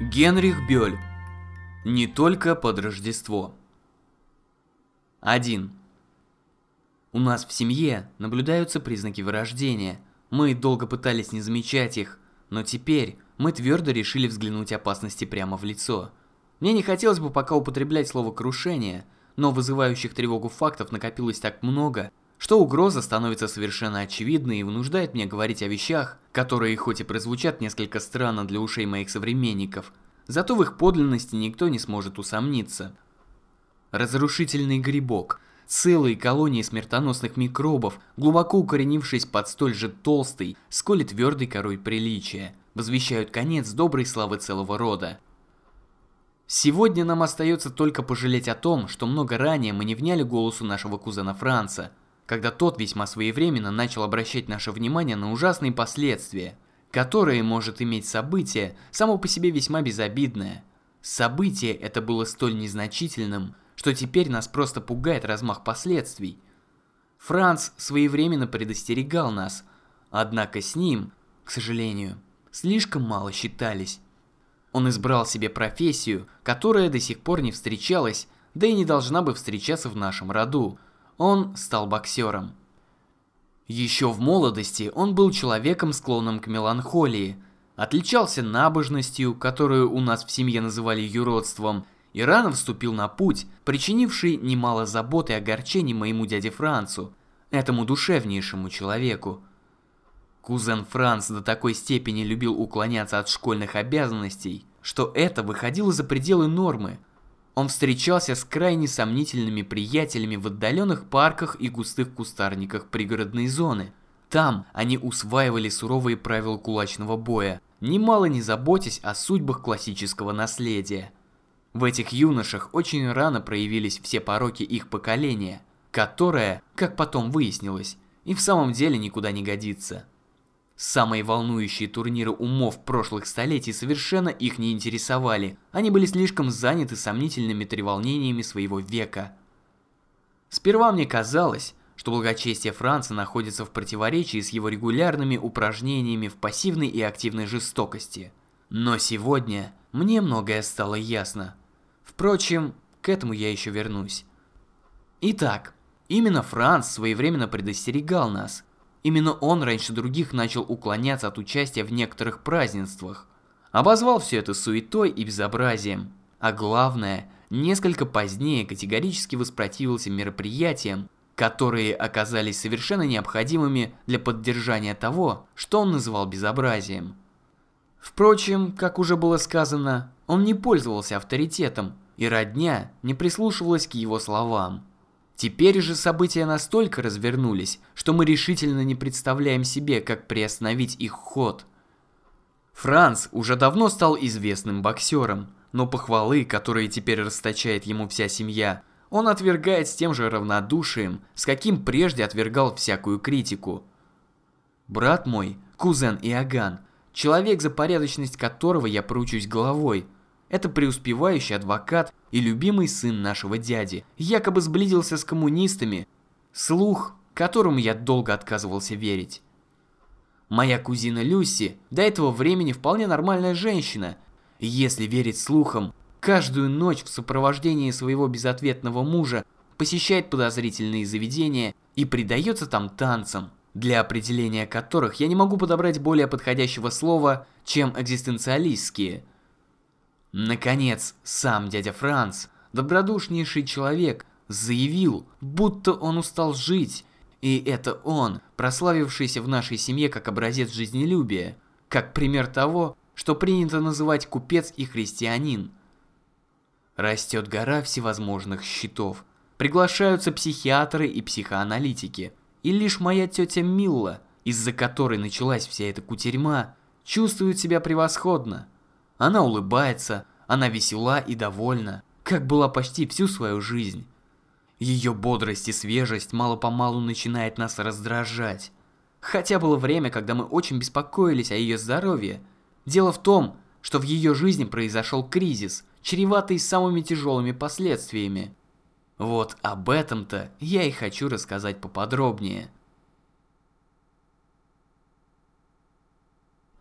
Генрих Бёль. Не только под Рождество. 1. У нас в семье наблюдаются признаки вырождения. Мы долго пытались не замечать их, но теперь мы твердо решили взглянуть опасности прямо в лицо. Мне не хотелось бы пока употреблять слово «крушение», но вызывающих тревогу фактов накопилось так много, что угроза становится совершенно очевидной и вынуждает меня говорить о вещах, которые хоть и прозвучат несколько странно для ушей моих современников, зато в их подлинности никто не сможет усомниться. Разрушительный грибок, целые колонии смертоносных микробов, глубоко укоренившись под столь же толстой, сколь и твердой корой приличия, возвещают конец доброй славы целого рода. Сегодня нам остается только пожалеть о том, что много ранее мы не вняли голосу нашего кузена Франца – когда тот весьма своевременно начал обращать наше внимание на ужасные последствия, которые может иметь событие, само по себе весьма безобидное. Событие это было столь незначительным, что теперь нас просто пугает размах последствий. Франц своевременно предостерегал нас, однако с ним, к сожалению, слишком мало считались. Он избрал себе профессию, которая до сих пор не встречалась, да и не должна бы встречаться в нашем роду – он стал боксером. Еще в молодости он был человеком, склонным к меланхолии, отличался набожностью, которую у нас в семье называли юродством, и рано вступил на путь, причинивший немало забот и огорчений моему дяде Францу, этому душевнейшему человеку. Кузен Франц до такой степени любил уклоняться от школьных обязанностей, что это выходило за пределы нормы – он встречался с крайне сомнительными приятелями в отдаленных парках и густых кустарниках пригородной зоны. Там они усваивали суровые правила кулачного боя, немало не заботясь о судьбах классического наследия. В этих юношах очень рано проявились все пороки их поколения, которое, как потом выяснилось, и в самом деле никуда не годится. Самые волнующие турниры умов прошлых столетий совершенно их не интересовали. Они были слишком заняты сомнительными треволнениями своего века. Сперва мне казалось, что благочестие Франца находится в противоречии с его регулярными упражнениями в пассивной и активной жестокости. Но сегодня мне многое стало ясно. Впрочем, к этому я еще вернусь. Итак, именно Франц своевременно предостерегал нас – Именно он раньше других начал уклоняться от участия в некоторых празднествах. Обозвал все это суетой и безобразием. А главное, несколько позднее категорически воспротивился мероприятиям, которые оказались совершенно необходимыми для поддержания того, что он называл безобразием. Впрочем, как уже было сказано, он не пользовался авторитетом, и родня не прислушивалась к его словам. Теперь же события настолько развернулись, что мы решительно не представляем себе, как приостановить их ход. Франц уже давно стал известным боксером, но похвалы, которые теперь расточает ему вся семья, он отвергает с тем же равнодушием, с каким прежде отвергал всякую критику. Брат мой, кузен Иоганн, человек за порядочность которого я поручусь головой, это преуспевающий адвокат и любимый сын нашего дяди, якобы сблизился с коммунистами, слух, которому я долго отказывался верить. Моя кузина Люси до этого времени вполне нормальная женщина. Если верить слухам, каждую ночь в сопровождении своего безответного мужа посещает подозрительные заведения и предается там танцам, для определения которых я не могу подобрать более подходящего слова, чем экзистенциалистские – Наконец, сам дядя Франц, добродушнейший человек, заявил, будто он устал жить, и это он, прославившийся в нашей семье как образец жизнелюбия, как пример того, что принято называть купец и христианин. Растет гора всевозможных счетов, приглашаются психиатры и психоаналитики, и лишь моя тетя Милла, из-за которой началась вся эта кутерьма, чувствует себя превосходно. Она улыбается, она весела и довольна, как была почти всю свою жизнь. Ее бодрость и свежесть мало-помалу начинает нас раздражать. Хотя было время, когда мы очень беспокоились о ее здоровье. Дело в том, что в ее жизни произошел кризис, чреватый самыми тяжелыми последствиями. Вот об этом-то я и хочу рассказать поподробнее.